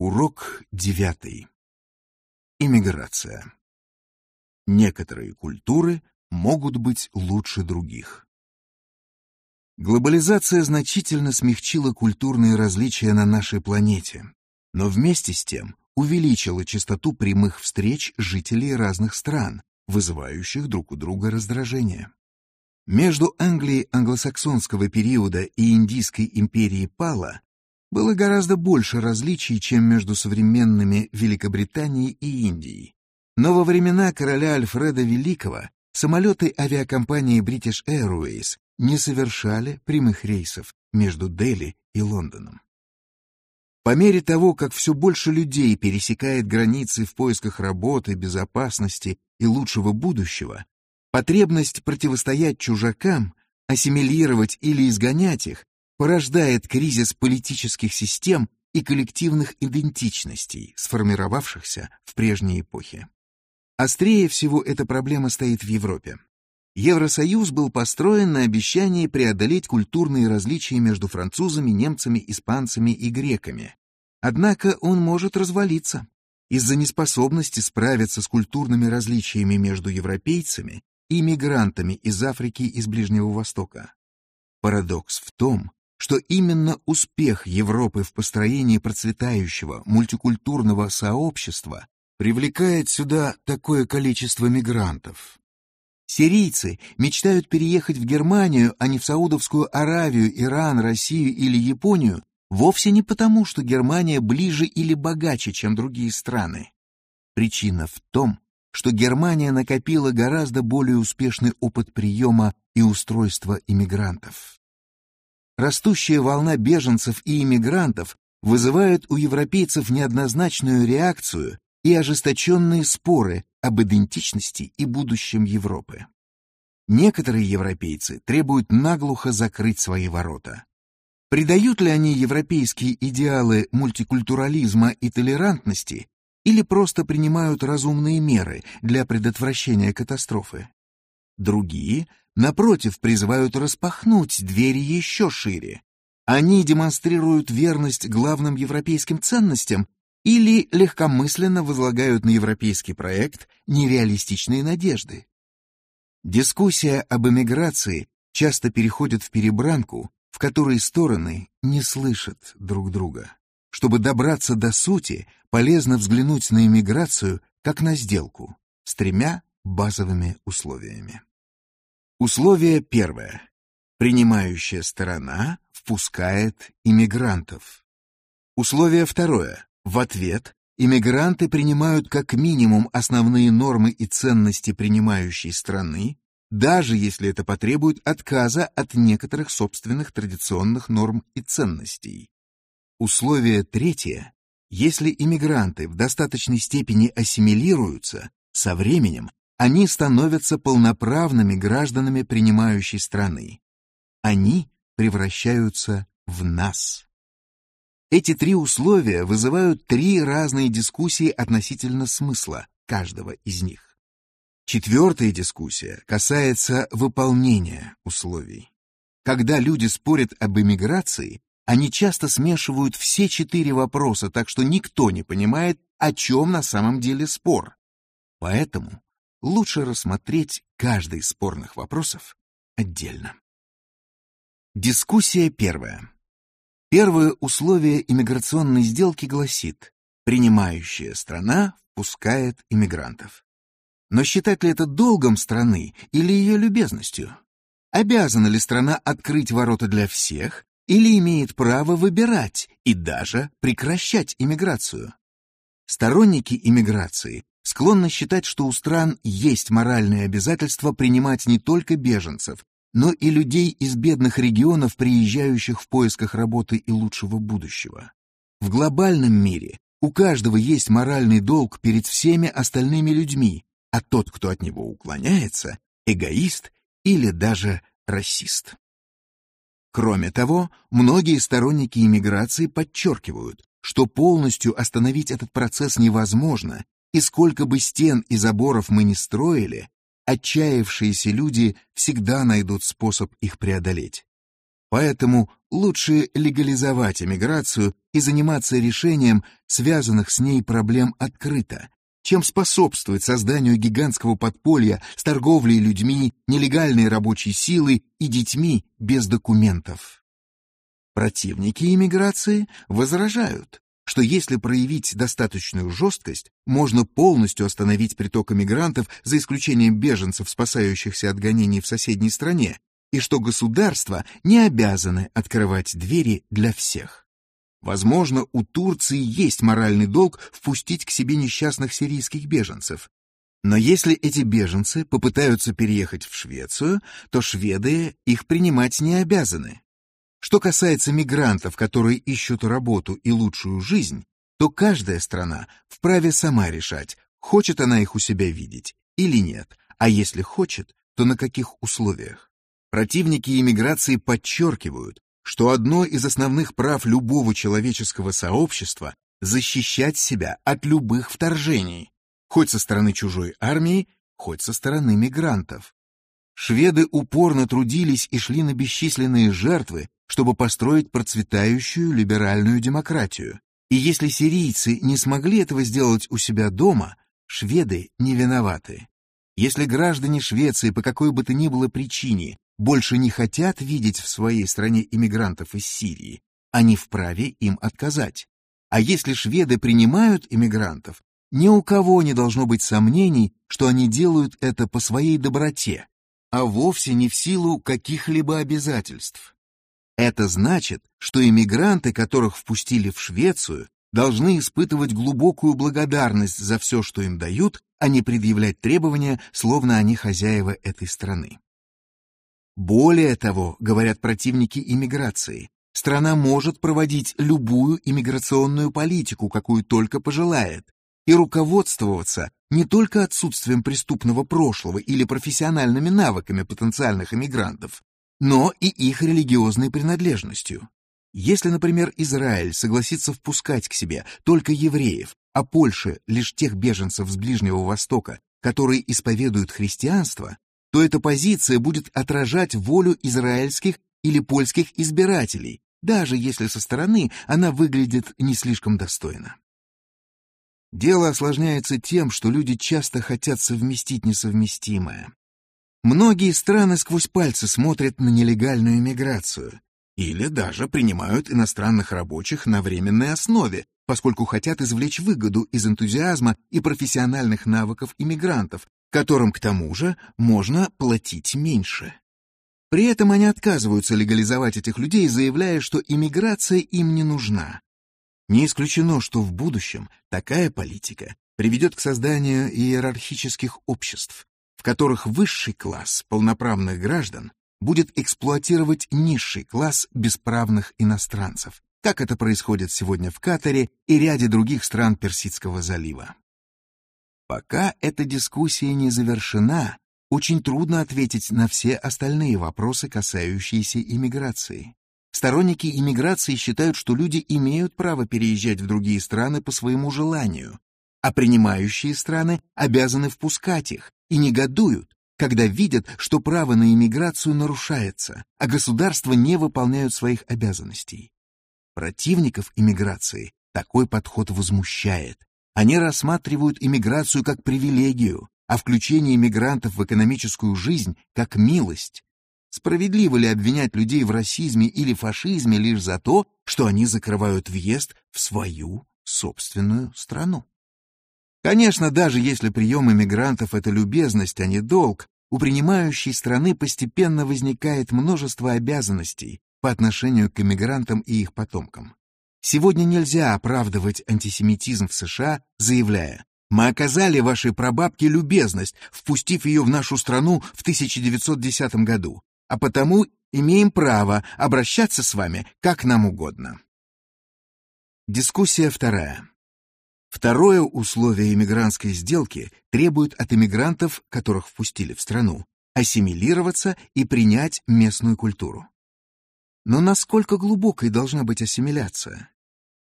Урок девятый. Иммиграция. Некоторые культуры могут быть лучше других. Глобализация значительно смягчила культурные различия на нашей планете, но вместе с тем увеличила частоту прямых встреч жителей разных стран, вызывающих друг у друга раздражение. Между Англией англосаксонского периода и Индийской империей Пала было гораздо больше различий, чем между современными Великобританией и Индией. Но во времена короля Альфреда Великого самолеты авиакомпании British Airways не совершали прямых рейсов между Дели и Лондоном. По мере того, как все больше людей пересекает границы в поисках работы, безопасности и лучшего будущего, потребность противостоять чужакам, ассимилировать или изгонять их порождает кризис политических систем и коллективных идентичностей, сформировавшихся в прежней эпохе. Острее всего эта проблема стоит в Европе. Евросоюз был построен на обещании преодолеть культурные различия между французами, немцами, испанцами и греками. Однако он может развалиться из-за неспособности справиться с культурными различиями между европейцами и мигрантами из Африки и из Ближнего Востока. Парадокс в том, что именно успех Европы в построении процветающего мультикультурного сообщества привлекает сюда такое количество мигрантов. Сирийцы мечтают переехать в Германию, а не в Саудовскую Аравию, Иран, Россию или Японию, вовсе не потому, что Германия ближе или богаче, чем другие страны. Причина в том, что Германия накопила гораздо более успешный опыт приема и устройства иммигрантов. Растущая волна беженцев и иммигрантов вызывает у европейцев неоднозначную реакцию и ожесточенные споры об идентичности и будущем Европы. Некоторые европейцы требуют наглухо закрыть свои ворота. Придают ли они европейские идеалы мультикультурализма и толерантности или просто принимают разумные меры для предотвращения катастрофы? Другие напротив, призывают распахнуть двери еще шире. Они демонстрируют верность главным европейским ценностям или легкомысленно возлагают на европейский проект нереалистичные надежды. Дискуссия об эмиграции часто переходит в перебранку, в которой стороны не слышат друг друга. Чтобы добраться до сути, полезно взглянуть на эмиграцию как на сделку с тремя базовыми условиями. Условие первое. Принимающая сторона впускает иммигрантов. Условие второе. В ответ иммигранты принимают как минимум основные нормы и ценности принимающей страны, даже если это потребует отказа от некоторых собственных традиционных норм и ценностей. Условие третье. Если иммигранты в достаточной степени ассимилируются, со временем они становятся полноправными гражданами принимающей страны. Они превращаются в нас. Эти три условия вызывают три разные дискуссии относительно смысла каждого из них. Четвертая дискуссия касается выполнения условий. Когда люди спорят об эмиграции, они часто смешивают все четыре вопроса, так что никто не понимает, о чем на самом деле спор. Поэтому лучше рассмотреть каждый из спорных вопросов отдельно. Дискуссия первая. Первое условие иммиграционной сделки гласит «принимающая страна впускает иммигрантов». Но считать ли это долгом страны или ее любезностью? Обязана ли страна открыть ворота для всех или имеет право выбирать и даже прекращать иммиграцию? Сторонники иммиграции склонны считать, что у стран есть моральное обязательство принимать не только беженцев, но и людей из бедных регионов, приезжающих в поисках работы и лучшего будущего. В глобальном мире у каждого есть моральный долг перед всеми остальными людьми, а тот, кто от него уклоняется, эгоист или даже расист. Кроме того, многие сторонники иммиграции подчеркивают, что полностью остановить этот процесс невозможно и сколько бы стен и заборов мы ни строили, отчаявшиеся люди всегда найдут способ их преодолеть. Поэтому лучше легализовать эмиграцию и заниматься решением связанных с ней проблем открыто, чем способствовать созданию гигантского подполья с торговлей людьми, нелегальной рабочей силой и детьми без документов. Противники иммиграции возражают, что если проявить достаточную жесткость, можно полностью остановить приток иммигрантов за исключением беженцев, спасающихся от гонений в соседней стране, и что государства не обязаны открывать двери для всех. Возможно, у Турции есть моральный долг впустить к себе несчастных сирийских беженцев. Но если эти беженцы попытаются переехать в Швецию, то шведы их принимать не обязаны. Что касается мигрантов, которые ищут работу и лучшую жизнь, то каждая страна вправе сама решать, хочет она их у себя видеть или нет, а если хочет, то на каких условиях. Противники иммиграции подчеркивают, что одно из основных прав любого человеческого сообщества — защищать себя от любых вторжений, хоть со стороны чужой армии, хоть со стороны мигрантов. Шведы упорно трудились и шли на бесчисленные жертвы, чтобы построить процветающую либеральную демократию. И если сирийцы не смогли этого сделать у себя дома, шведы не виноваты. Если граждане Швеции по какой бы то ни было причине больше не хотят видеть в своей стране иммигрантов из Сирии, они вправе им отказать. А если шведы принимают иммигрантов, ни у кого не должно быть сомнений, что они делают это по своей доброте, а вовсе не в силу каких-либо обязательств. Это значит, что иммигранты, которых впустили в Швецию, должны испытывать глубокую благодарность за все, что им дают, а не предъявлять требования, словно они хозяева этой страны. Более того, говорят противники иммиграции, страна может проводить любую иммиграционную политику, какую только пожелает, и руководствоваться не только отсутствием преступного прошлого или профессиональными навыками потенциальных иммигрантов, но и их религиозной принадлежностью. Если, например, Израиль согласится впускать к себе только евреев, а Польша лишь тех беженцев с Ближнего Востока, которые исповедуют христианство, то эта позиция будет отражать волю израильских или польских избирателей, даже если со стороны она выглядит не слишком достойно. Дело осложняется тем, что люди часто хотят совместить несовместимое. Многие страны сквозь пальцы смотрят на нелегальную миграцию или даже принимают иностранных рабочих на временной основе, поскольку хотят извлечь выгоду из энтузиазма и профессиональных навыков иммигрантов, которым к тому же можно платить меньше. При этом они отказываются легализовать этих людей, заявляя, что иммиграция им не нужна. Не исключено, что в будущем такая политика приведет к созданию иерархических обществ, в которых высший класс полноправных граждан будет эксплуатировать низший класс бесправных иностранцев, как это происходит сегодня в Катаре и ряде других стран Персидского залива. Пока эта дискуссия не завершена, очень трудно ответить на все остальные вопросы, касающиеся иммиграции. Сторонники иммиграции считают, что люди имеют право переезжать в другие страны по своему желанию, а принимающие страны обязаны впускать их и негодуют, когда видят, что право на иммиграцию нарушается, а государства не выполняют своих обязанностей. Противников иммиграции такой подход возмущает, они рассматривают иммиграцию как привилегию, а включение иммигрантов в экономическую жизнь как милость. Справедливо ли обвинять людей в расизме или фашизме лишь за то, что они закрывают въезд в свою собственную страну? Конечно, даже если прием иммигрантов — это любезность, а не долг, у принимающей страны постепенно возникает множество обязанностей по отношению к иммигрантам и их потомкам. Сегодня нельзя оправдывать антисемитизм в США, заявляя, мы оказали вашей прабабке любезность, впустив ее в нашу страну в 1910 году, а потому имеем право обращаться с вами как нам угодно. Дискуссия вторая. Второе условие иммигрантской сделки требует от иммигрантов, которых впустили в страну, ассимилироваться и принять местную культуру. Но насколько глубокой должна быть ассимиляция?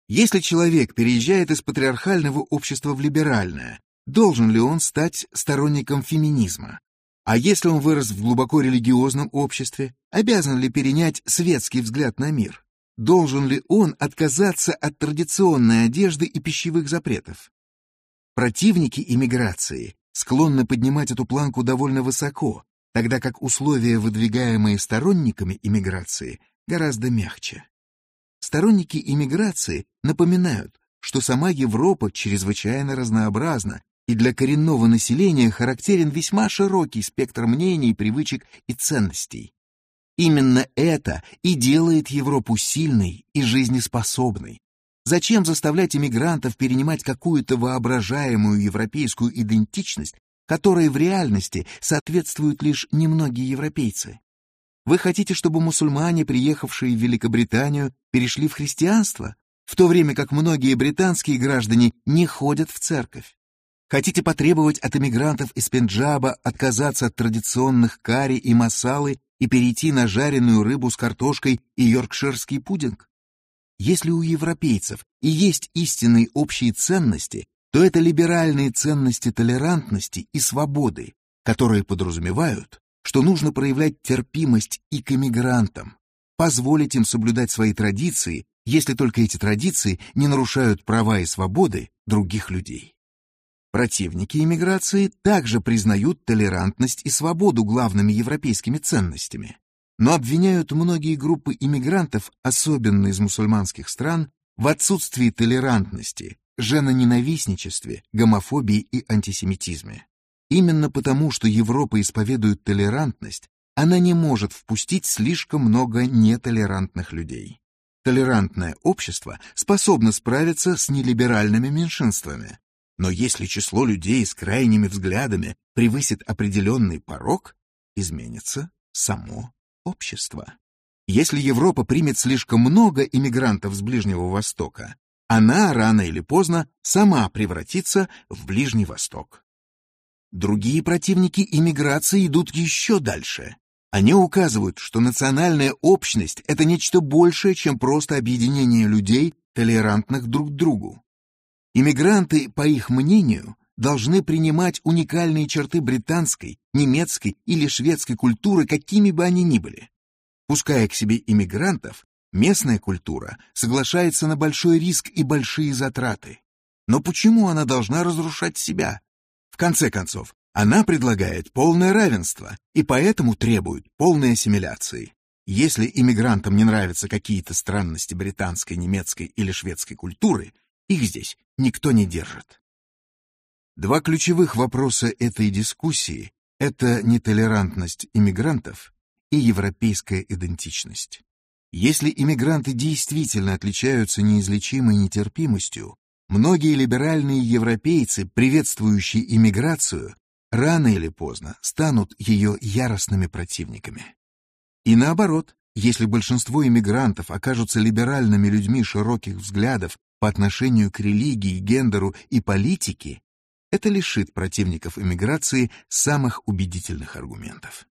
Если человек переезжает из патриархального общества в либеральное, должен ли он стать сторонником феминизма? А если он вырос в глубоко религиозном обществе, обязан ли перенять светский взгляд на мир? Должен ли он отказаться от традиционной одежды и пищевых запретов? Противники иммиграции склонны поднимать эту планку довольно высоко, тогда как условия, выдвигаемые сторонниками иммиграции, гораздо мягче. Сторонники иммиграции напоминают, что сама Европа чрезвычайно разнообразна, и для коренного населения характерен весьма широкий спектр мнений, привычек и ценностей. Именно это и делает Европу сильной и жизнеспособной. Зачем заставлять иммигрантов перенимать какую-то воображаемую европейскую идентичность, которой в реальности соответствуют лишь немногие европейцы? Вы хотите, чтобы мусульмане, приехавшие в Великобританию, перешли в христианство, в то время как многие британские граждане не ходят в церковь? Хотите потребовать от эмигрантов из Пенджаба отказаться от традиционных карри и масалы и перейти на жареную рыбу с картошкой и йоркширский пудинг? Если у европейцев и есть истинные общие ценности, то это либеральные ценности толерантности и свободы, которые подразумевают, что нужно проявлять терпимость и к эмигрантам, позволить им соблюдать свои традиции, если только эти традиции не нарушают права и свободы других людей. Противники иммиграции также признают толерантность и свободу главными европейскими ценностями, но обвиняют многие группы иммигрантов, особенно из мусульманских стран, в отсутствии толерантности, женоненавистничестве, гомофобии и антисемитизме. Именно потому, что Европа исповедует толерантность, она не может впустить слишком много нетолерантных людей. Толерантное общество способно справиться с нелиберальными меньшинствами, но если число людей с крайними взглядами превысит определенный порог, изменится само общество. Если Европа примет слишком много иммигрантов с Ближнего Востока, она рано или поздно сама превратится в Ближний Восток. Другие противники иммиграции идут еще дальше. Они указывают, что национальная общность — это нечто большее, чем просто объединение людей, толерантных друг к другу. Иммигранты, по их мнению, должны принимать уникальные черты британской, немецкой или шведской культуры, какими бы они ни были. Пуская к себе иммигрантов, местная культура соглашается на большой риск и большие затраты. Но почему она должна разрушать себя? В конце концов, она предлагает полное равенство и поэтому требует полной ассимиляции. Если иммигрантам не нравятся какие-то странности британской, немецкой или шведской культуры, их здесь никто не держит. Два ключевых вопроса этой дискуссии — это нетолерантность иммигрантов и европейская идентичность. Если иммигранты действительно отличаются неизлечимой нетерпимостью, многие либеральные европейцы, приветствующие иммиграцию, рано или поздно станут ее яростными противниками. И наоборот, если большинство иммигрантов окажутся либеральными людьми широких взглядов по отношению к религии, гендеру и политике, это лишит противников иммиграции самых убедительных аргументов.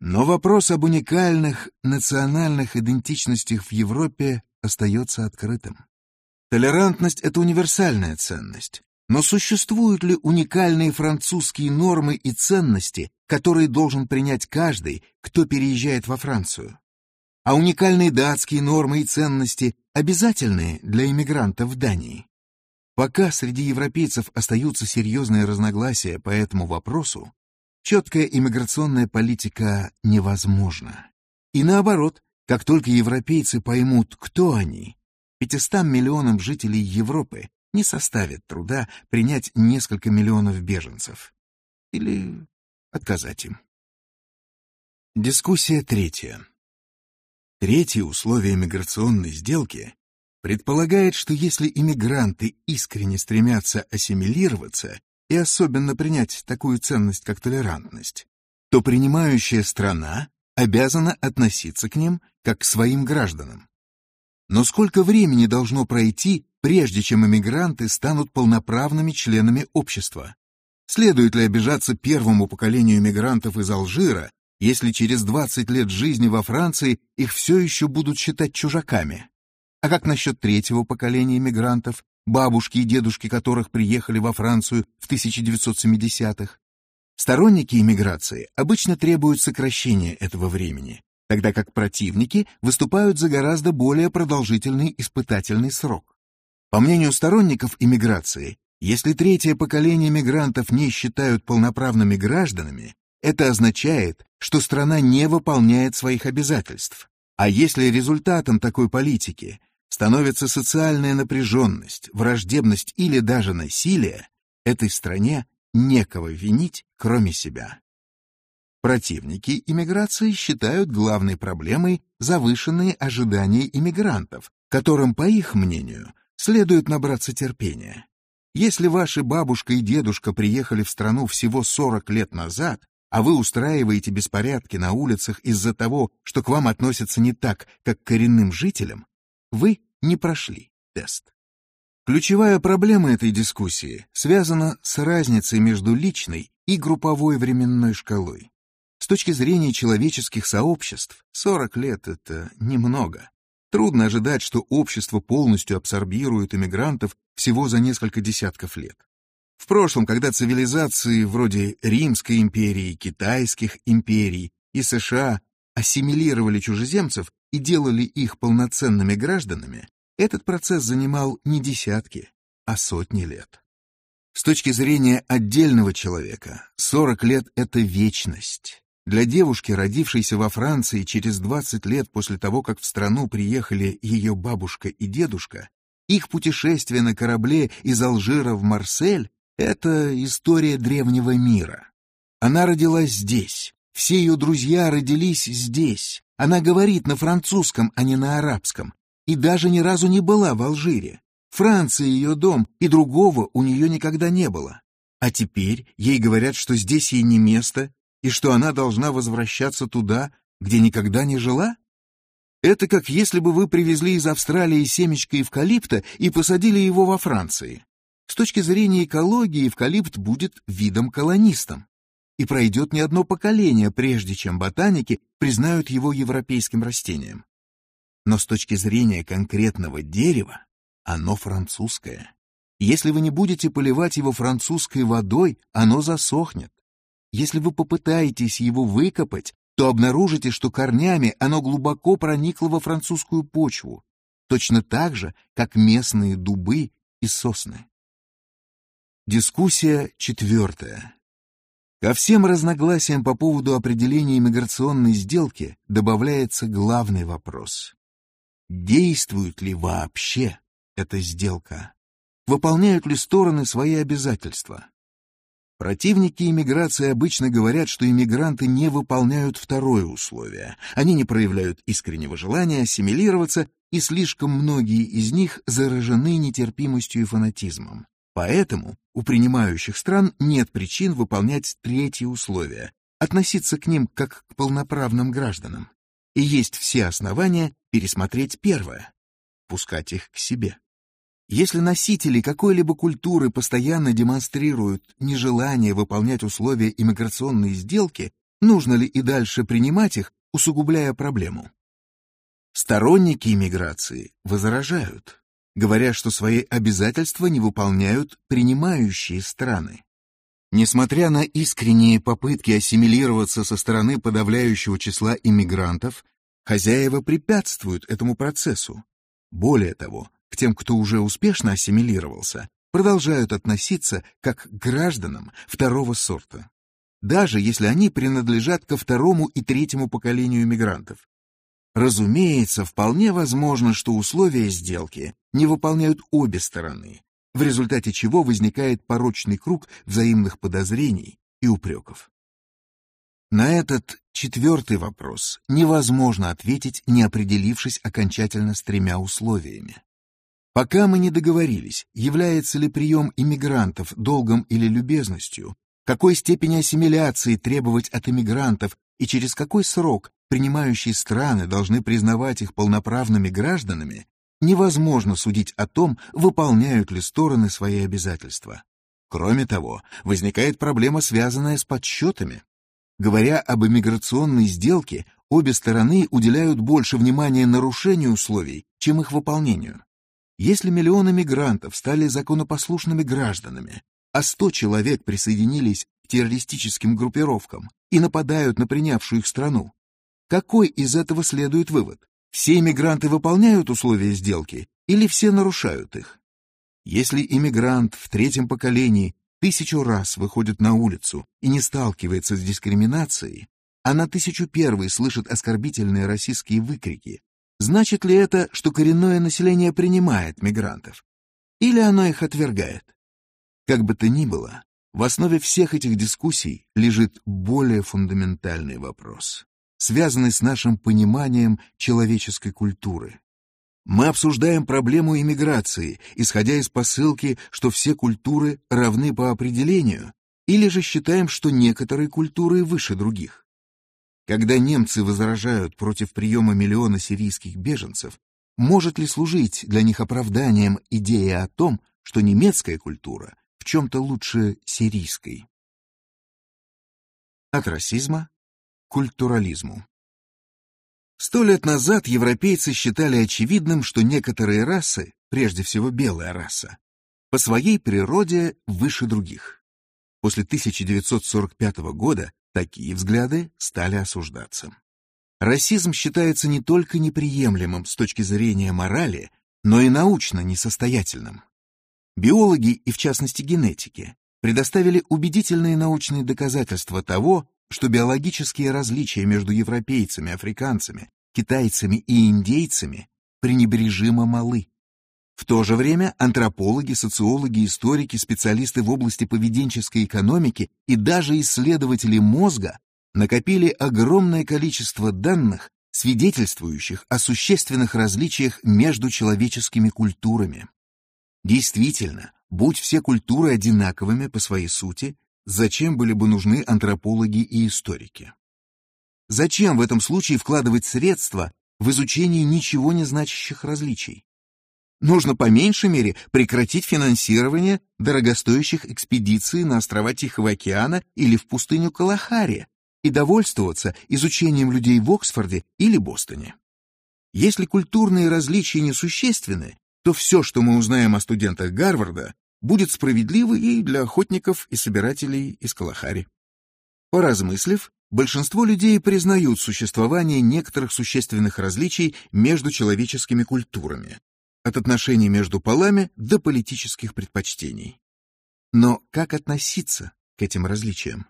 Но вопрос об уникальных национальных идентичностях в Европе остается открытым. Толерантность — это универсальная ценность, но существуют ли уникальные французские нормы и ценности, которые должен принять каждый, кто переезжает во Францию? А уникальные датские нормы и ценности обязательные для иммигрантов в Дании? Пока среди европейцев остаются серьезные разногласия по этому вопросу, четкая иммиграционная политика невозможна. И наоборот, как только европейцы поймут, кто они, 500 миллионам жителей Европы не составит труда принять несколько миллионов беженцев. Или отказать им. Дискуссия третья. Третье условие миграционной сделки предполагает, что если иммигранты искренне стремятся ассимилироваться и особенно принять такую ценность, как толерантность, то принимающая страна обязана относиться к ним как к своим гражданам. Но сколько времени должно пройти, прежде чем иммигранты станут полноправными членами общества? Следует ли обижаться первому поколению иммигрантов из Алжира, если через 20 лет жизни во Франции их все еще будут считать чужаками? А как насчет третьего поколения иммигрантов, бабушки и дедушки которых приехали во Францию в 1970-х? Сторонники иммиграции обычно требуют сокращения этого времени, тогда как противники выступают за гораздо более продолжительный испытательный срок. По мнению сторонников иммиграции, если третье поколение мигрантов не считают полноправными гражданами, это означает, что страна не выполняет своих обязательств. А если результатом такой политики становится социальная напряженность, враждебность или даже насилие, этой стране некого винить, кроме себя. Противники иммиграции считают главной проблемой завышенные ожидания иммигрантов, которым, по их мнению, следует набраться терпения. Если ваши бабушка и дедушка приехали в страну всего 40 лет назад, а вы устраиваете беспорядки на улицах из-за того, что к вам относятся не так, как к коренным жителям, вы не прошли тест. Ключевая проблема этой дискуссии связана с разницей между личной и групповой временной шкалой. С точки зрения человеческих сообществ, 40 лет — это немного. Трудно ожидать, что общество полностью абсорбирует иммигрантов всего за несколько десятков лет. В прошлом, когда цивилизации вроде Римской империи, Китайских империй и США ассимилировали чужеземцев и делали их полноценными гражданами, этот процесс занимал не десятки, а сотни лет. С точки зрения отдельного человека, 40 лет — это вечность. Для девушки, родившейся во Франции через 20 лет после того, как в страну приехали ее бабушка и дедушка, их путешествие на корабле из Алжира в Марсель — это история древнего мира. Она родилась здесь, все ее друзья родились здесь. Она говорит на французском, а не на арабском, и даже ни разу не была в Алжире. Франция ее дом, и другого у нее никогда не было. А теперь ей говорят, что здесь ей не место, и что она должна возвращаться туда, где никогда не жила? Это как если бы вы привезли из Австралии семечко эвкалипта и посадили его во Франции. С точки зрения экологии эвкалипт будет видом-колонистом. И пройдет не одно поколение, прежде чем ботаники признают его европейским растением. Но с точки зрения конкретного дерева, оно французское. Если вы не будете поливать его французской водой, оно засохнет. Если вы попытаетесь его выкопать, то обнаружите, что корнями оно глубоко проникло во французскую почву, точно так же, как местные дубы и сосны. Дискуссия четвертая. Ко всем разногласиям по поводу определения иммиграционной сделки добавляется главный вопрос. Действует ли вообще эта сделка? Выполняют ли стороны свои обязательства? Противники иммиграции обычно говорят, что иммигранты не выполняют второе условие. Они не проявляют искреннего желания ассимилироваться, и слишком многие из них заражены нетерпимостью и фанатизмом. Поэтому у принимающих стран нет причин выполнять третье условие — относиться к ним как к полноправным гражданам. И есть все основания пересмотреть первое — пускать их к себе. Если носители какой-либо культуры постоянно демонстрируют нежелание выполнять условия иммиграционной сделки, нужно ли и дальше принимать их, усугубляя проблему? Сторонники иммиграции возражают, говоря, что свои обязательства не выполняют принимающие страны. Несмотря на искренние попытки ассимилироваться со стороны подавляющего числа иммигрантов, хозяева препятствуют этому процессу. Более того, к тем, кто уже успешно ассимилировался, продолжают относиться как к гражданам второго сорта, даже если они принадлежат ко второму и третьему поколению мигрантов. Разумеется, вполне возможно, что условия сделки не выполняют обе стороны, в результате чего возникает порочный круг взаимных подозрений и упреков. На этот четвертый вопрос невозможно ответить, не определившись окончательно с тремя условиями. Пока мы не договорились, является ли прием иммигрантов долгом или любезностью, какой степени ассимиляции требовать от иммигрантов и через какой срок принимающие страны должны признавать их полноправными гражданами, невозможно судить о том, выполняют ли стороны свои обязательства. Кроме того, возникает проблема, связанная с подсчетами. Говоря об иммиграционной сделке, обе стороны уделяют больше внимания нарушению условий, чем их выполнению. Если миллионы мигрантов стали законопослушными гражданами, а 100 человек присоединились к террористическим группировкам и нападают на принявшую их страну. Какой из этого следует вывод? Все иммигранты выполняют условия сделки или все нарушают их? Если иммигрант в третьем поколении тысячу раз выходит на улицу и не сталкивается с дискриминацией, а на тысячу первый слышит оскорбительные российские выкрики, значит ли это, что коренное население принимает мигрантов? Или оно их отвергает? Как бы то ни было, в основе всех этих дискуссий лежит более фундаментальный вопрос, связанный с нашим пониманием человеческой культуры. Мы обсуждаем проблему иммиграции, исходя из посылки, что все культуры равны по определению, или же считаем, что некоторые культуры выше других. Когда немцы возражают против приема миллиона сирийских беженцев, может ли служить для них оправданием идея о том, что немецкая культура в чем-то лучше сирийской. От расизма культурализму. Сто лет назад европейцы считали очевидным, что некоторые расы, прежде всего белая раса, по своей природе выше других. После 1945 года такие взгляды стали осуждаться. Расизм считается не только неприемлемым с точки зрения морали, но и научно несостоятельным. Биологи и, в частности, генетики предоставили убедительные научные доказательства того, что биологические различия между европейцами, африканцами, китайцами и индейцами пренебрежимо малы. В то же время антропологи, социологи, историки, специалисты в области поведенческой экономики и даже исследователи мозга накопили огромное количество данных, свидетельствующих о существенных различиях между человеческими культурами. Действительно, будь все культуры одинаковыми по своей сути, зачем были бы нужны антропологи и историки? Зачем в этом случае вкладывать средства в изучение ничего не значащих различий? Нужно по меньшей мере прекратить финансирование дорогостоящих экспедиций на острова Тихого океана или в пустыню Калахари и довольствоваться изучением людей в Оксфорде или Бостоне. Если культурные различия несущественны, то все, что мы узнаем о студентах Гарварда, будет справедливо и для охотников и собирателей из Калахари. Поразмыслив, большинство людей признают существование некоторых существенных различий между человеческими культурами, от отношений между полами до политических предпочтений. Но как относиться к этим различиям?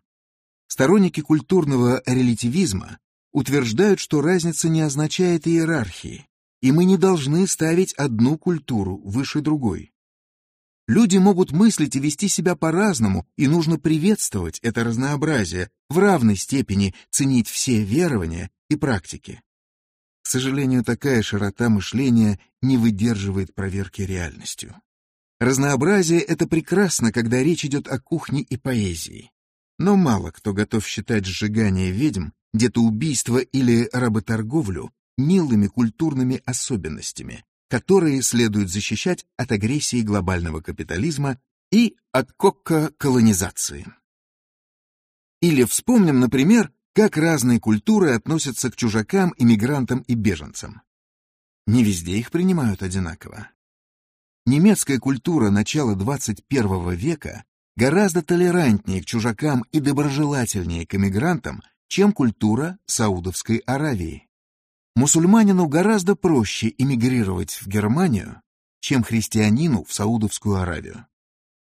Сторонники культурного релятивизма утверждают, что разница не означает иерархии, и мы не должны ставить одну культуру выше другой. Люди могут мыслить и вести себя по-разному, и нужно приветствовать это разнообразие, в равной степени ценить все верования и практики. К сожалению, такая широта мышления не выдерживает проверки реальностью. Разнообразие — это прекрасно, когда речь идет о кухне и поэзии. Но мало кто готов считать сжигание ведьм, где-то убийство или работорговлю милыми культурными особенностями, которые следует защищать от агрессии глобального капитализма и от кокко-колонизации. Или вспомним, например, как разные культуры относятся к чужакам, иммигрантам и беженцам. Не везде их принимают одинаково. Немецкая культура начала 21 века гораздо толерантнее к чужакам и доброжелательнее к иммигрантам, чем культура Саудовской Аравии. Мусульманину гораздо проще эмигрировать в Германию, чем христианину в Саудовскую Аравию.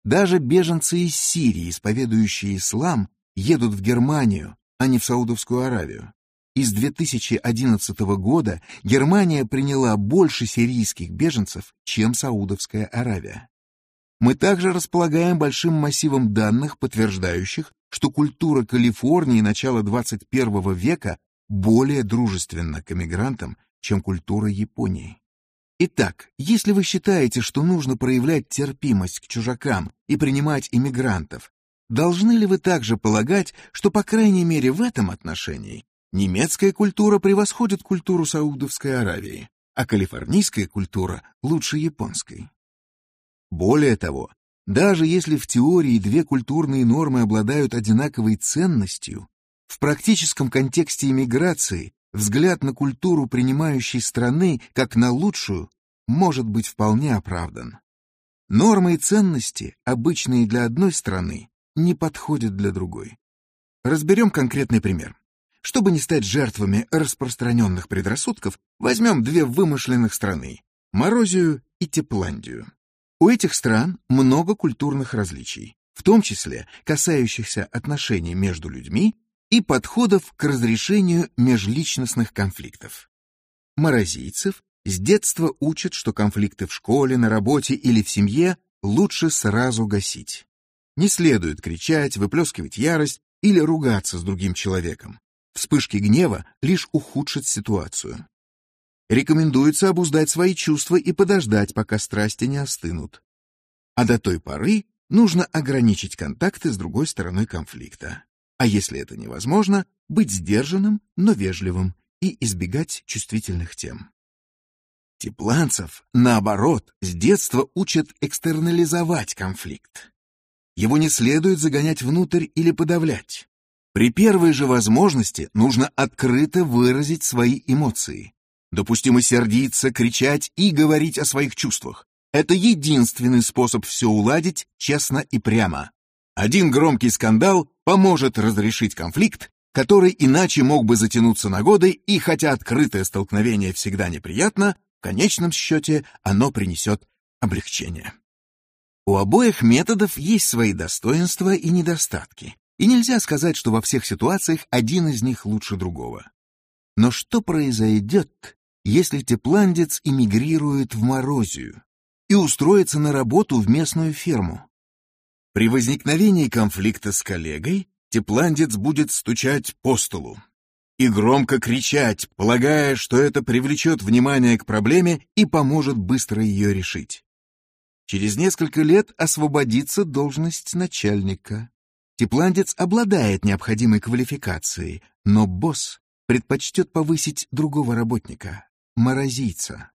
Даже беженцы из Сирии, исповедующие ислам, едут в Германию, а не в Саудовскую Аравию. Из 2011 года Германия приняла больше сирийских беженцев, чем Саудовская Аравия. Мы также располагаем большим массивом данных, подтверждающих, что культура Калифорнии начала 21 века более дружественна к эмигрантам, чем культура Японии. Итак, если вы считаете, что нужно проявлять терпимость к чужакам и принимать иммигрантов, должны ли вы также полагать, что, по крайней мере, в этом отношении немецкая культура превосходит культуру Саудовской Аравии, а калифорнийская культура лучше японской? Более того, даже если в теории две культурные нормы обладают одинаковой ценностью, в практическом контексте иммиграции взгляд на культуру принимающей страны как на лучшую может быть вполне оправдан. Нормы и ценности, обычные для одной страны, не подходит для другой. Разберем конкретный пример. Чтобы не стать жертвами распространенных предрассудков, возьмем две вымышленных страны – Морозию и Тепландию. У этих стран много культурных различий, в том числе касающихся отношений между людьми и подходов к разрешению межличностных конфликтов. Морозийцев с детства учат, что конфликты в школе, на работе или в семье лучше сразу гасить. Не следует кричать, выплескивать ярость или ругаться с другим человеком. Вспышки гнева лишь ухудшат ситуацию. Рекомендуется обуздать свои чувства и подождать, пока страсти не остынут. А до той поры нужно ограничить контакты с другой стороной конфликта. А если это невозможно, быть сдержанным, но вежливым и избегать чувствительных тем. Тепланцев, наоборот, с детства учат экстернализовать конфликт. Его не следует загонять внутрь или подавлять. При первой же возможности нужно открыто выразить свои эмоции. Допустимо сердиться, кричать и говорить о своих чувствах. Это единственный способ все уладить честно и прямо. Один громкий скандал поможет разрешить конфликт, который иначе мог бы затянуться на годы, и хотя открытое столкновение всегда неприятно, в конечном счете оно принесет облегчение. У обоих методов есть свои достоинства и недостатки, и нельзя сказать, что во всех ситуациях один из них лучше другого. Но что произойдет, если тепландец эмигрирует в Морозию и устроится на работу в местную ферму? При возникновении конфликта с коллегой тепландец будет стучать по столу и громко кричать, полагая, что это привлечет внимание к проблеме и поможет быстро ее решить. Через несколько лет освободится должность начальника. Тепландец обладает необходимой квалификацией, но босс предпочтет повысить другого работника, морозийца.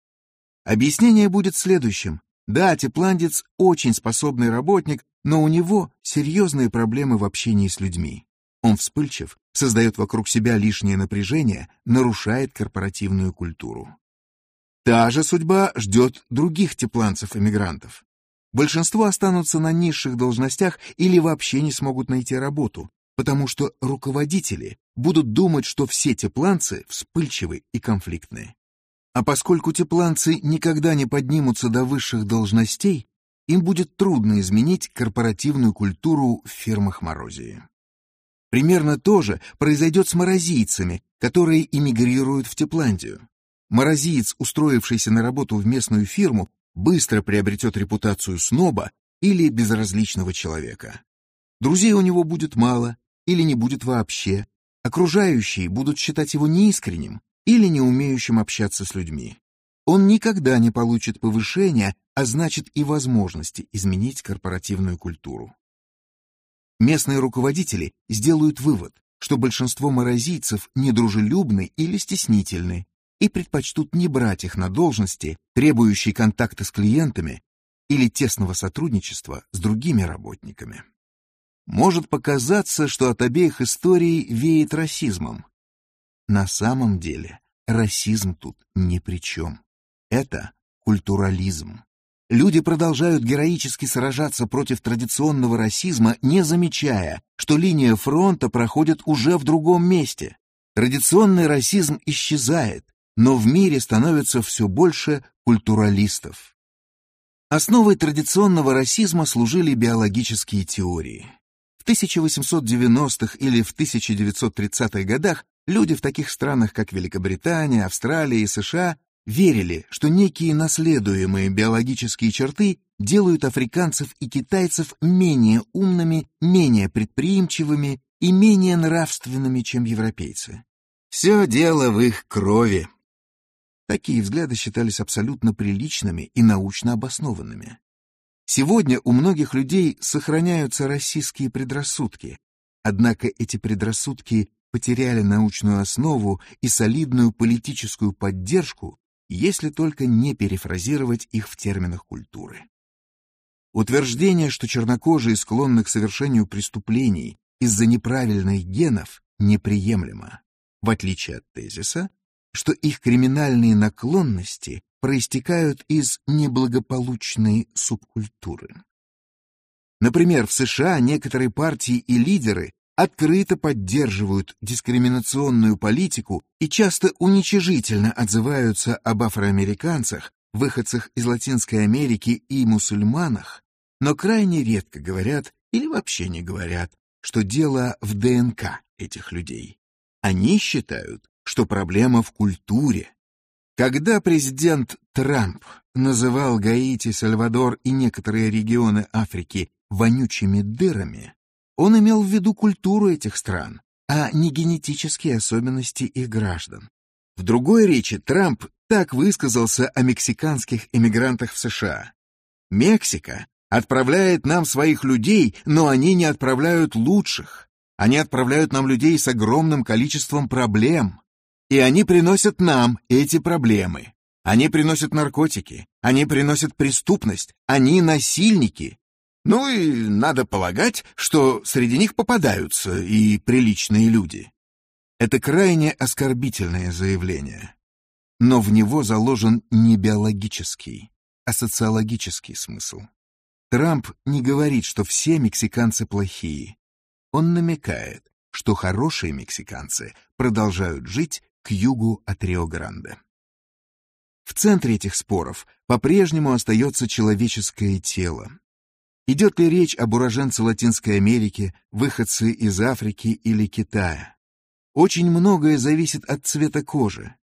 Объяснение будет следующим. Да, тепландец очень способный работник, но у него серьезные проблемы в общении с людьми. Он вспыльчив, создает вокруг себя лишнее напряжение, нарушает корпоративную культуру. Та же судьба ждет других тепланцев-эмигрантов. Большинство останутся на низших должностях или вообще не смогут найти работу, потому что руководители будут думать, что все тепланцы вспыльчивы и конфликтны. А поскольку тепланцы никогда не поднимутся до высших должностей, им будет трудно изменить корпоративную культуру в фирмах Морозии. Примерно то же произойдет с морозийцами, которые эмигрируют в Тепландию. Морозиец, устроившийся на работу в местную фирму, быстро приобретет репутацию сноба или безразличного человека. Друзей у него будет мало или не будет вообще. Окружающие будут считать его неискренним или не умеющим общаться с людьми. Он никогда не получит повышения, а значит и возможности изменить корпоративную культуру. Местные руководители сделают вывод, что большинство морозийцев недружелюбны или стеснительны, и предпочтут не брать их на должности, требующие контакта с клиентами или тесного сотрудничества с другими работниками. Может показаться, что от обеих историй веет расизмом. На самом деле расизм тут ни при чем. Это культурализм. Люди продолжают героически сражаться против традиционного расизма, не замечая, что линия фронта проходит уже в другом месте. Традиционный расизм исчезает, но в мире становится все больше культуралистов. Основой традиционного расизма служили биологические теории. В 1890-х или в 1930-х годах люди в таких странах, как Великобритания, Австралия и США, верили, что некие наследуемые биологические черты делают африканцев и китайцев менее умными, менее предприимчивыми и менее нравственными, чем европейцы. Все дело в их крови, Такие взгляды считались абсолютно приличными и научно обоснованными. Сегодня у многих людей сохраняются российские предрассудки, однако эти предрассудки потеряли научную основу и солидную политическую поддержку, если только не перефразировать их в терминах культуры. Утверждение, что чернокожие склонны к совершению преступлений из-за неправильных генов, неприемлемо, в отличие от тезиса, что их криминальные наклонности проистекают из неблагополучной субкультуры. Например, в США некоторые партии и лидеры открыто поддерживают дискриминационную политику и часто уничижительно отзываются об афроамериканцах, выходцах из Латинской Америки и мусульманах, но крайне редко говорят или вообще не говорят, что дело в ДНК этих людей. Они считают, что проблема в культуре. Когда президент Трамп называл Гаити, Сальвадор и некоторые регионы Африки вонючими дырами, он имел в виду культуру этих стран, а не генетические особенности их граждан. В другой речи Трамп так высказался о мексиканских эмигрантах в США. Мексика отправляет нам своих людей, но они не отправляют лучших. Они отправляют нам людей с огромным количеством проблем. И они приносят нам эти проблемы. Они приносят наркотики, они приносят преступность, они насильники. Ну и надо полагать, что среди них попадаются и приличные люди. Это крайне оскорбительное заявление. Но в него заложен не биологический, а социологический смысл. Трамп не говорит, что все мексиканцы плохие. Он намекает, что хорошие мексиканцы продолжают жить к югу от Рио-Гранде. В центре этих споров по-прежнему остается человеческое тело. Идет ли речь об уроженце Латинской Америки, выходце из Африки или Китая? Очень многое зависит от цвета кожи.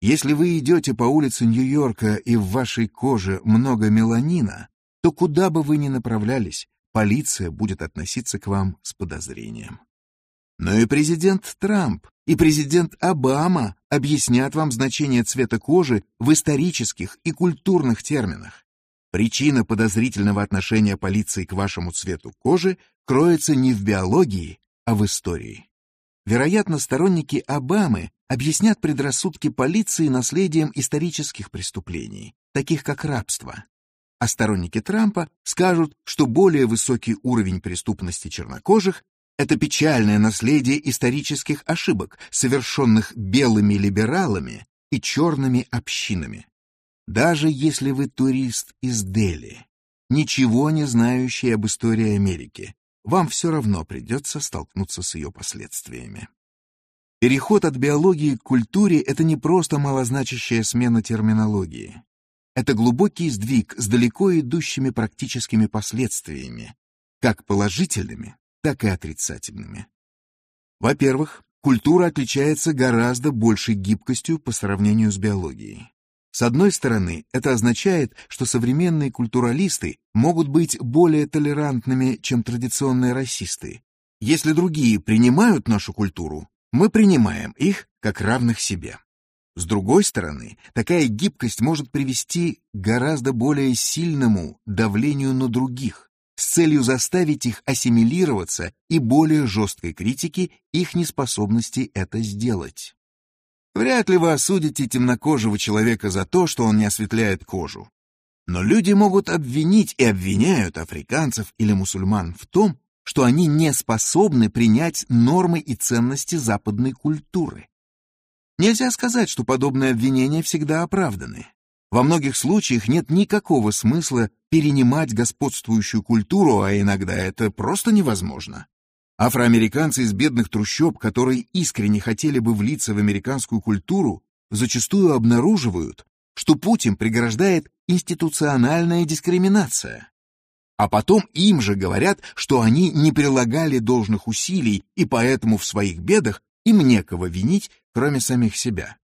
Если вы идете по улице Нью-Йорка и в вашей коже много меланина, то куда бы вы ни направлялись, полиция будет относиться к вам с подозрением. Но и президент Трамп, и президент Обама объяснят вам значение цвета кожи в исторических и культурных терминах. Причина подозрительного отношения полиции к вашему цвету кожи кроется не в биологии, а в истории. Вероятно, сторонники Обамы объяснят предрассудки полиции наследием исторических преступлений, таких как рабство а сторонники Трампа скажут, что более высокий уровень преступности чернокожих — это печальное наследие исторических ошибок, совершенных белыми либералами и черными общинами. Даже если вы турист из Дели, ничего не знающий об истории Америки, вам все равно придется столкнуться с ее последствиями. Переход от биологии к культуре — это не просто малозначащая смена терминологии. Это глубокий сдвиг с далеко идущими практическими последствиями, как положительными, так и отрицательными. Во-первых, культура отличается гораздо большей гибкостью по сравнению с биологией. С одной стороны, это означает, что современные культуралисты могут быть более толерантными, чем традиционные расисты. Если другие принимают нашу культуру, мы принимаем их как равных себе. С другой стороны, такая гибкость может привести к гораздо более сильному давлению на других, с целью заставить их ассимилироваться и более жесткой критики их неспособности это сделать. Вряд ли вы осудите темнокожего человека за то, что он не осветляет кожу. Но люди могут обвинить и обвиняют африканцев или мусульман в том, что они не способны принять нормы и ценности западной культуры. Нельзя сказать, что подобные обвинения всегда оправданы. Во многих случаях нет никакого смысла перенимать господствующую культуру, а иногда это просто невозможно. Афроамериканцы из бедных трущоб, которые искренне хотели бы влиться в американскую культуру, зачастую обнаруживают, что путь преграждает институциональная дискриминация. А потом им же говорят, что они не прилагали должных усилий и поэтому в своих бедах им некого винить, кроме самих себя.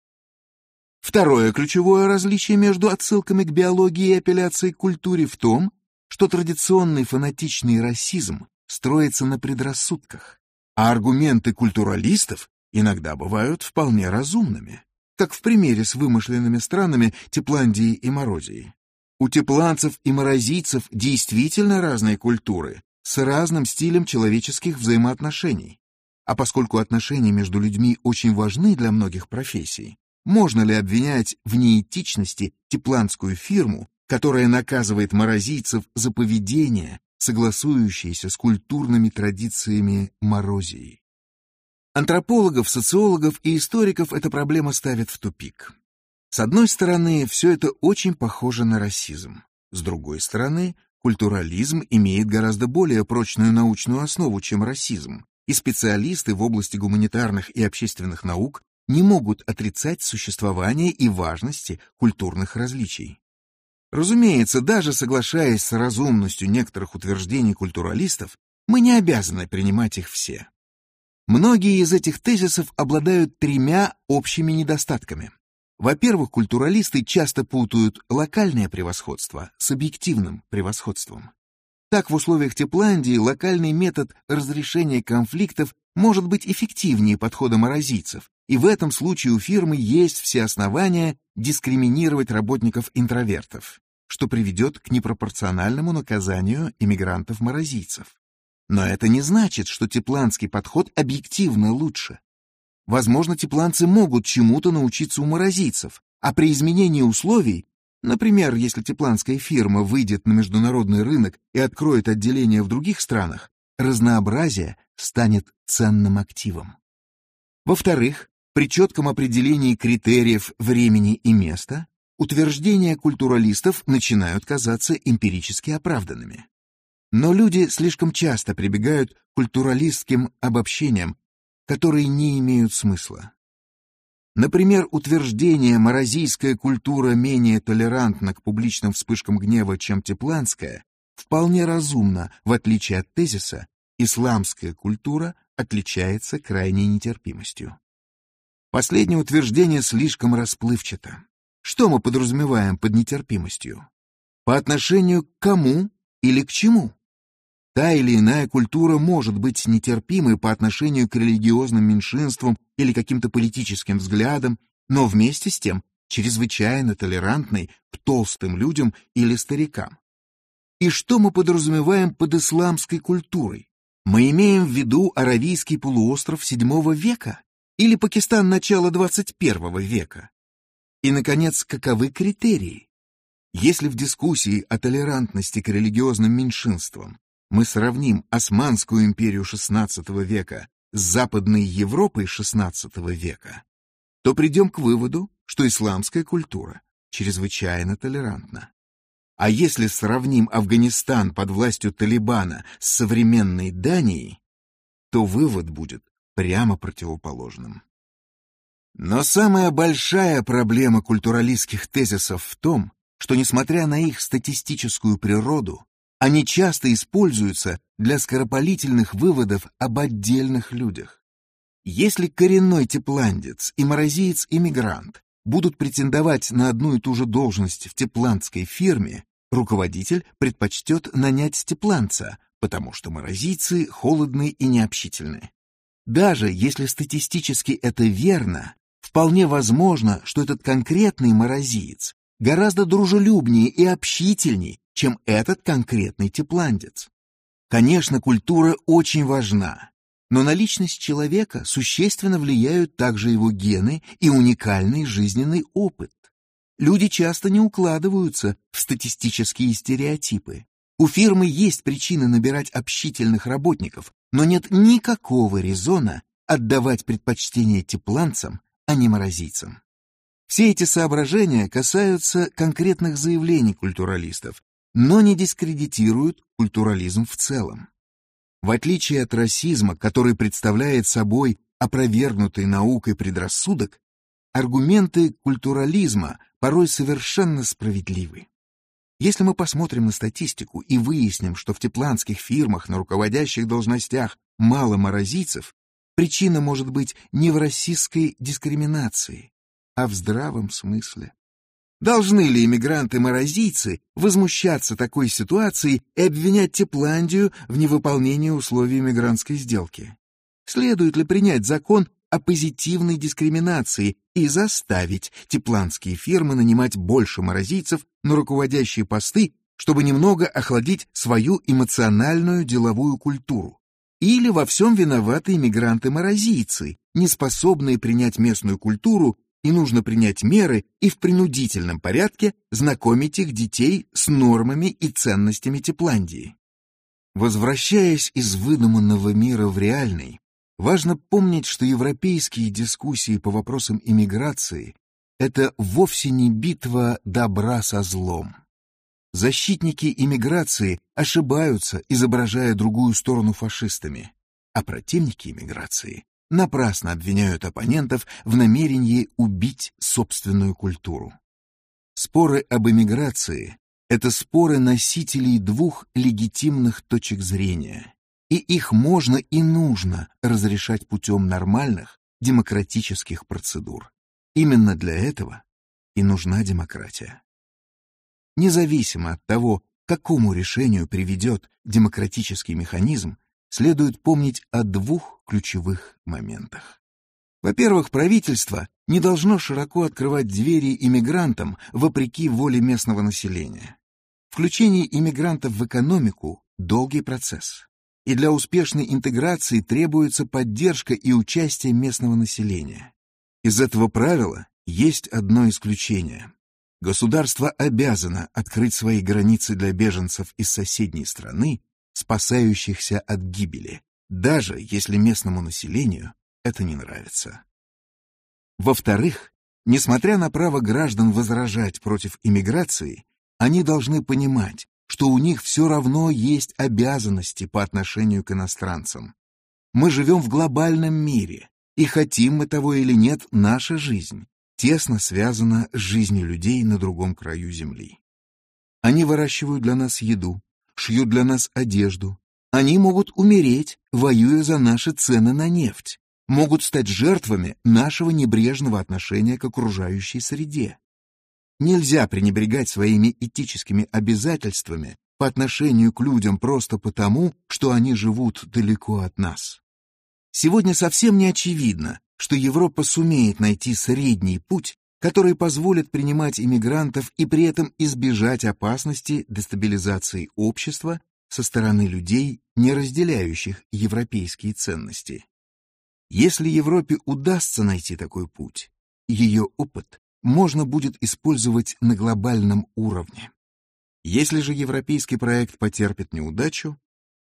Второе ключевое различие между отсылками к биологии и апелляцией к культуре в том, что традиционный фанатичный расизм строится на предрассудках, а аргументы культуралистов иногда бывают вполне разумными, как в примере с вымышленными странами Тепландии и Морозии. У тепланцев и морозийцев действительно разные культуры с разным стилем человеческих взаимоотношений. А поскольку отношения между людьми очень важны для многих профессий, можно ли обвинять в неэтичности тепланскую фирму, которая наказывает морозийцев за поведение, согласующееся с культурными традициями Морозии? Антропологов, социологов и историков эта проблема ставит в тупик. С одной стороны, все это очень похоже на расизм. С другой стороны, культурализм имеет гораздо более прочную научную основу, чем расизм, и специалисты в области гуманитарных и общественных наук не могут отрицать существование и важности культурных различий. Разумеется, даже соглашаясь с разумностью некоторых утверждений культуралистов, мы не обязаны принимать их все. Многие из этих тезисов обладают тремя общими недостатками. Во-первых, культуралисты часто путают локальное превосходство с объективным превосходством. Так, в условиях Тепландии локальный метод разрешения конфликтов может быть эффективнее подхода морозийцев, и в этом случае у фирмы есть все основания дискриминировать работников-интровертов, что приведет к непропорциональному наказанию иммигрантов-морозийцев. Но это не значит, что тепланский подход объективно лучше. Возможно, тепланцы могут чему-то научиться у морозийцев, а при изменении условий, например, если тепланская фирма выйдет на международный рынок и откроет отделение в других странах, разнообразие станет ценным активом. Во-вторых, при четком определении критериев времени и места, утверждения культуралистов начинают казаться эмпирически оправданными. Но люди слишком часто прибегают к культуралистским обобщениям, которые не имеют смысла. Например, утверждение «маразийская культура менее толерантна к публичным вспышкам гнева, чем тепланская» вполне разумно, в отличие от тезиса «исламская культура отличается крайней нетерпимостью». Последнее утверждение слишком расплывчато. Что мы подразумеваем под нетерпимостью? По отношению к кому или к чему? Та или иная культура может быть нетерпимой по отношению к религиозным меньшинствам или каким-то политическим взглядам, но вместе с тем чрезвычайно толерантной к толстым людям или старикам. И что мы подразумеваем под исламской культурой? Мы имеем в виду Аравийский полуостров VII века или Пакистан начала XXI века? И, наконец, каковы критерии? Если в дискуссии о толерантности к религиозным меньшинствам мы сравним Османскую империю XVI века с Западной Европой XVI века, то придем к выводу, что исламская культура чрезвычайно толерантна. А если сравним Афганистан под властью Талибана с современной Данией, то вывод будет прямо противоположным. Но самая большая проблема культуралистских тезисов в том, что, несмотря на их статистическую природу, они часто используются для скоропалительных выводов об отдельных людях. Если коренной тепландец и морозиец-иммигрант будут претендовать на одну и ту же должность в тепландской фирме, руководитель предпочтет нанять степланца, потому что морозийцы холодны и необщительны. Даже если статистически это верно, вполне возможно, что этот конкретный морозиец гораздо дружелюбнее и общительней, чем этот конкретный тепландец. Конечно, культура очень важна, но на личность человека существенно влияют также его гены и уникальный жизненный опыт. Люди часто не укладываются в статистические стереотипы. У фирмы есть причины набирать общительных работников, но нет никакого резона отдавать предпочтение тепланцам, а не морозийцам. Все эти соображения касаются конкретных заявлений культуралистов, но не дискредитируют культурализм в целом. В отличие от расизма, который представляет собой опровергнутый наукой предрассудок, аргументы культурализма порой совершенно справедливы. Если мы посмотрим на статистику и выясним, что в тепланских фирмах на руководящих должностях мало морозийцев, причина может быть не в расистской дискриминации, а в здравом смысле. Должны ли иммигранты-морозийцы возмущаться такой ситуацией и обвинять Тепландию в невыполнении условий иммигрантской сделки? Следует ли принять закон о позитивной дискриминации и заставить тепландские фирмы нанимать больше морозийцев на руководящие посты, чтобы немного охладить свою эмоциональную деловую культуру? Или во всем виноваты иммигранты-морозийцы, не способные принять местную культуру и нужно принять меры и в принудительном порядке знакомить их детей с нормами и ценностями Тепландии. Возвращаясь из выдуманного мира в реальный, важно помнить, что европейские дискуссии по вопросам иммиграции — это вовсе не битва добра со злом. Защитники иммиграции ошибаются, изображая другую сторону фашистами, а противники иммиграции напрасно обвиняют оппонентов в намерении убить собственную культуру. Споры об иммиграции — это споры носителей двух легитимных точек зрения, и их можно и нужно разрешать путем нормальных демократических процедур. Именно для этого и нужна демократия. Независимо от того, к какому решению приведет демократический механизм, следует помнить о двух ключевых моментах. Во-первых, правительство не должно широко открывать двери иммигрантам вопреки воле местного населения. Включение иммигрантов в экономику – долгий процесс. И для успешной интеграции требуется поддержка и участие местного населения. Из этого правила есть одно исключение. Государство обязано открыть свои границы для беженцев из соседней страны, спасающихся от гибели, даже если местному населению это не нравится. Во-вторых, несмотря на право граждан возражать против иммиграции, они должны понимать, что у них все равно есть обязанности по отношению к иностранцам. Мы живем в глобальном мире, и хотим мы того или нет, наша жизнь тесно связана с жизнью людей на другом краю земли. Они выращивают для нас еду, шьют для нас одежду. Они могут умереть, воюя за наши цены на нефть, могут стать жертвами нашего небрежного отношения к окружающей среде. Нельзя пренебрегать своими этическими обязательствами по отношению к людям просто потому, что они живут далеко от нас. Сегодня совсем не очевидно, что Европа сумеет найти средний путь, который позволит принимать иммигрантов и при этом избежать опасности дестабилизации общества со стороны людей, не разделяющих европейские ценности. Если Европе удастся найти такой путь, ее опыт можно будет использовать на глобальном уровне. Если же европейский проект потерпит неудачу,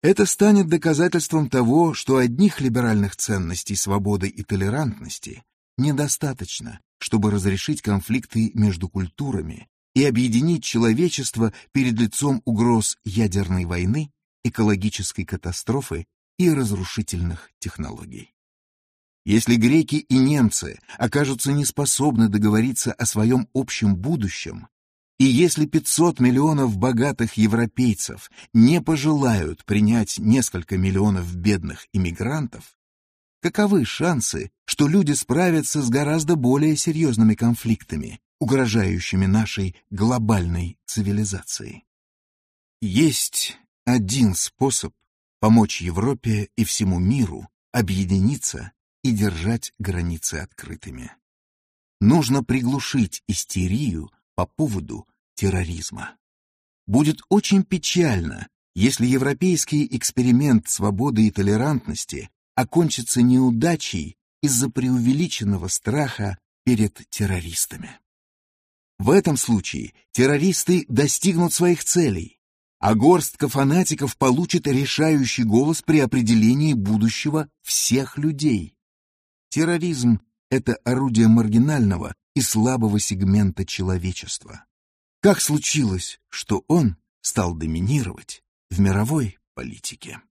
это станет доказательством того, что одних либеральных ценностей свободы и толерантности недостаточно, чтобы разрешить конфликты между культурами и объединить человечество перед лицом угроз ядерной войны, экологической катастрофы и разрушительных технологий. Если греки и немцы окажутся неспособны договориться о своем общем будущем, и если 500 миллионов богатых европейцев не пожелают принять несколько миллионов бедных иммигрантов, каковы шансы, что люди справятся с гораздо более серьезными конфликтами, угрожающими нашей глобальной цивилизации? Есть один способ помочь Европе и всему миру объединиться и держать границы открытыми. Нужно приглушить истерию по поводу терроризма. Будет очень печально, если европейский эксперимент свободы и толерантности окончится неудачей из-за преувеличенного страха перед террористами. В этом случае террористы достигнут своих целей, а горстка фанатиков получит решающий голос при определении будущего всех людей. Терроризм — это орудие маргинального и слабого сегмента человечества. Как случилось, что он стал доминировать в мировой политике?